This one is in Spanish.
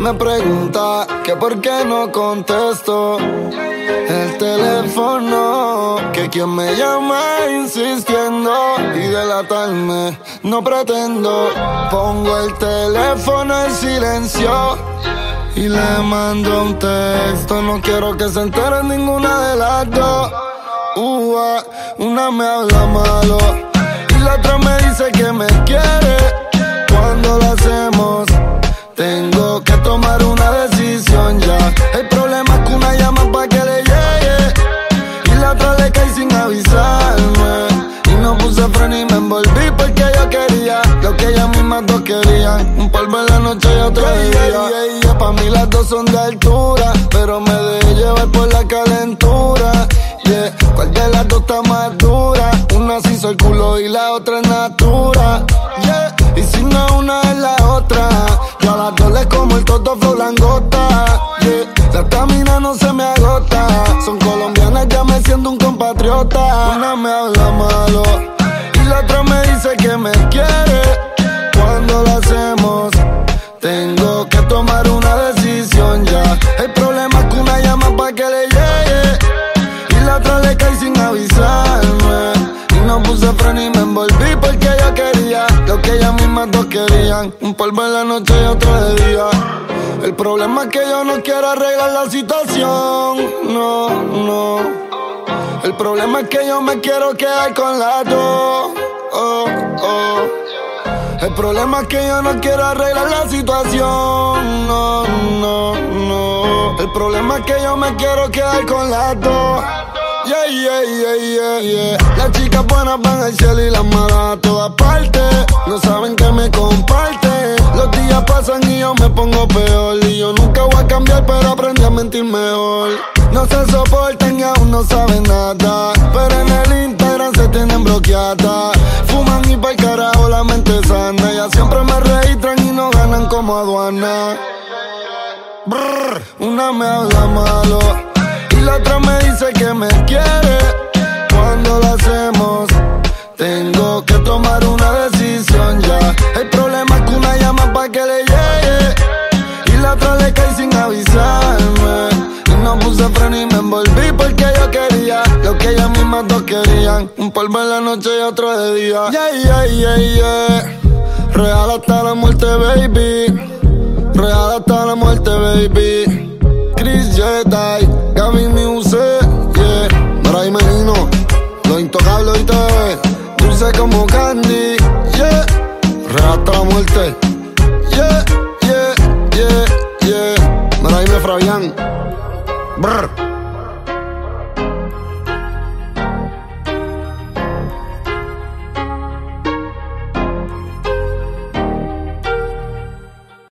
me pregunta que por qué no contesto el teléfono. Que quien me llama insistiendo y delatarme no pretendo. Pongo el teléfono en silencio. Y le mando un texto, no quiero que se entere ninguna de las dos. una me habla malo y la otra me dice que me quiere. Cuando lo mismas dos querían. Un polvo en la noche y otro día. Pa' mí las dos son de altura, pero me dejé llevar por la calentura. Yeah. ¿Cuál de las dos está más dura? Una se hizo el culo y la otra es natura. Yeah. Y si no una es la otra, yo a las dos les como el toto flow langota. Yeah. La estamina no se me agota. Son colombianas, ya me siento un compatriota. Una me habla malo y la otra me dice que me quiere. Lo hacemos, tengo que tomar una decisión ya. El problema es que una llama pa' que le llegue y la otra le cae sin avisarme. Y no puse freno y me envolví porque yo quería lo que ellas mismas dos querían. Un polvo en la noche y otro de día. El problema es que yo no quiero arreglar la situación. No, no. El problema es que yo me quiero quedar con las dos. Oh, oh. El problema es que yo no quiero arreglar la situación. No, no, no. El problema es que yo me quiero quedar con las dos. Yeah, yeah, yeah, yeah, yeah. Las chicas buenas van al cielo y las malas a todas partes. No saben que me comparten. Los días pasan y yo me pongo peor. Y yo nunca voy a cambiar, pero aprendí a mentir mejor. No se soportan y aún no saben nada. Pero en el Instagram se tienen bloqueadas. Fuman y pa'l carajo una me habla malo y la otra me dice que me quiere. Cuando lo hacemos, tengo que tomar una decisión ya. El problema es que una llama pa' que le llegue y la otra le cae sin avisarme. Y no puse freno y me envolví porque yo quería lo que ellas mismas dos querían. Un polvo en la noche y otro de día. Real hasta la muerte, baby. Real hasta la muerte, baby. Chris Jedi, Gavin Music, yeah. Bray Menino, lo intocable y te dulce como candy, yeah. Real hasta la muerte, yeah, yeah, yeah, yeah. Bray Fabián, brr.